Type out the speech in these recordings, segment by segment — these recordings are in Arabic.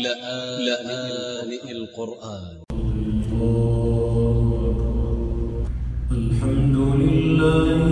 لآن القرآن. الحمد لله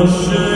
worship.